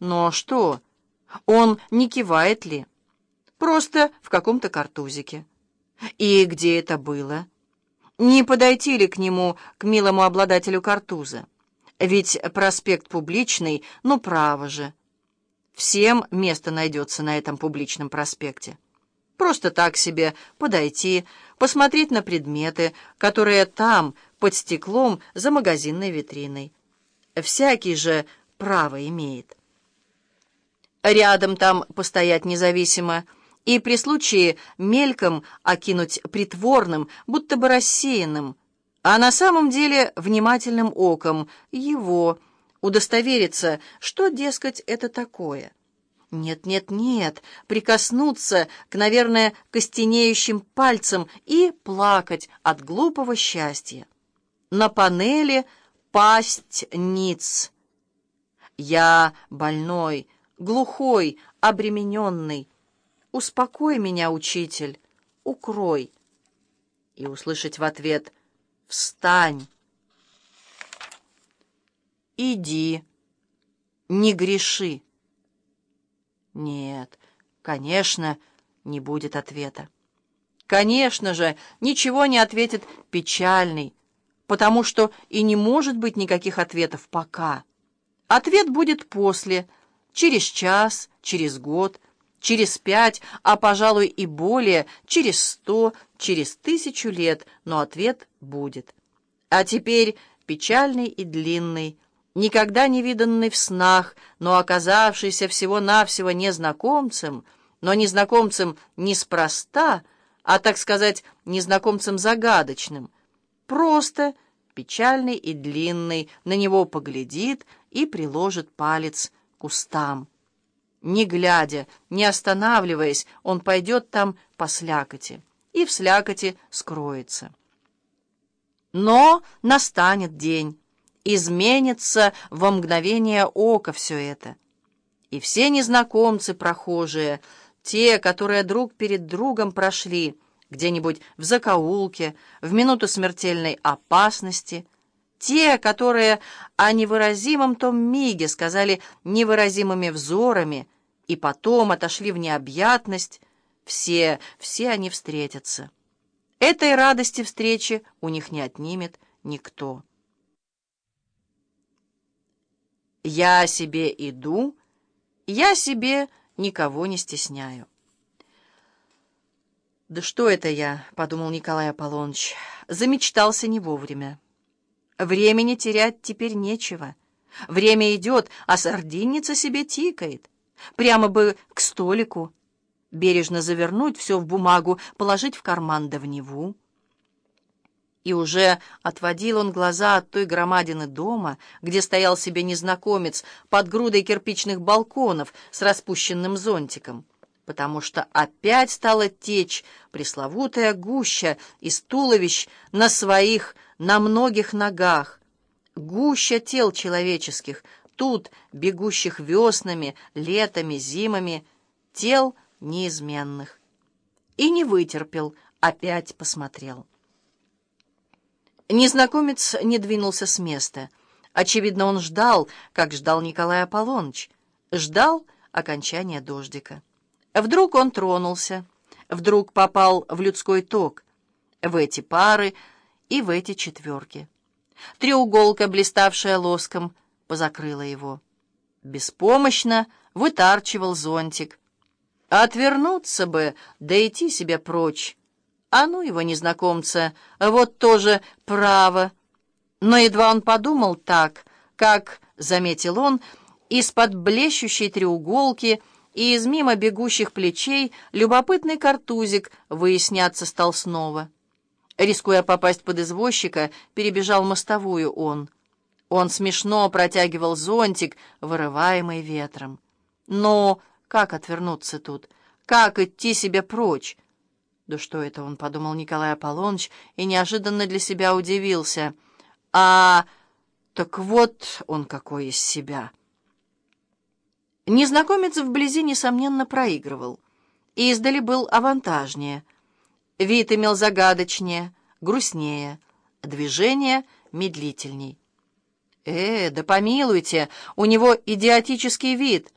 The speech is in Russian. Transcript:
Но что? Он не кивает ли? Просто в каком-то картузике. И где это было? Не подойти ли к нему, к милому обладателю картуза? Ведь проспект публичный, ну право же. Всем место найдется на этом публичном проспекте. Просто так себе подойти, посмотреть на предметы, которые там, под стеклом, за магазинной витриной. Всякий же право имеет. Рядом там постоять независимо и при случае мельком окинуть притворным, будто бы рассеянным, а на самом деле внимательным оком его удостовериться, что, дескать, это такое. Нет, нет, нет, прикоснуться к, наверное, костенеющим пальцам и плакать от глупого счастья. На панели пасть ниц. Я больной, глухой, обремененный. Успокой меня, учитель, укрой. И услышать в ответ «Встань!» «Иди, не греши!» Нет, конечно, не будет ответа. Конечно же, ничего не ответит печальный, потому что и не может быть никаких ответов пока. Ответ будет после, через час, через год, через пять, а, пожалуй, и более, через сто, через тысячу лет, но ответ будет. А теперь печальный и длинный, никогда не виданный в снах, но оказавшийся всего-навсего незнакомцем, но незнакомцем неспроста, а, так сказать, незнакомцем загадочным — Просто, печальный и длинный, на него поглядит и приложит палец к устам. Не глядя, не останавливаясь, он пойдет там по слякоти и в слякоти скроется. Но настанет день, изменится во мгновение ока все это. И все незнакомцы прохожие, те, которые друг перед другом прошли, где-нибудь в закоулке, в минуту смертельной опасности. Те, которые о невыразимом том миге сказали невыразимыми взорами и потом отошли в необъятность, все, все они встретятся. Этой радости встречи у них не отнимет никто. Я себе иду, я себе никого не стесняю. «Да что это я?» — подумал Николай Аполлоныч. Замечтался не вовремя. Времени терять теперь нечего. Время идет, а сардинница себе тикает. Прямо бы к столику. Бережно завернуть все в бумагу, положить в карман да в Неву. И уже отводил он глаза от той громадины дома, где стоял себе незнакомец под грудой кирпичных балконов с распущенным зонтиком потому что опять стала течь пресловутая гуща из туловищ на своих, на многих ногах, гуща тел человеческих, тут бегущих веснами, летами, зимами, тел неизменных. И не вытерпел, опять посмотрел. Незнакомец не двинулся с места. Очевидно, он ждал, как ждал Николай Аполлоныч, ждал окончания дождика. Вдруг он тронулся, вдруг попал в людской ток, в эти пары и в эти четверки. Треуголка, блиставшая лоском, позакрыла его. Беспомощно вытарчивал зонтик. Отвернуться бы, да идти себе прочь. А ну его, незнакомца, вот тоже право. Но едва он подумал так, как, заметил он, из-под блещущей треуголки — и из мимо бегущих плечей любопытный картузик выясняться стал снова. Рискуя попасть под извозчика, перебежал мостовую он. Он смешно протягивал зонтик, вырываемый ветром. Но как отвернуться тут? Как идти себе прочь? Да что это он, подумал Николай Аполлоныч, и неожиданно для себя удивился. А так вот он какой из себя. Незнакомец вблизи, несомненно, проигрывал. И издали был авантажнее. Вид имел загадочнее, грустнее, движение медлительней. «Э, да помилуйте, у него идиотический вид.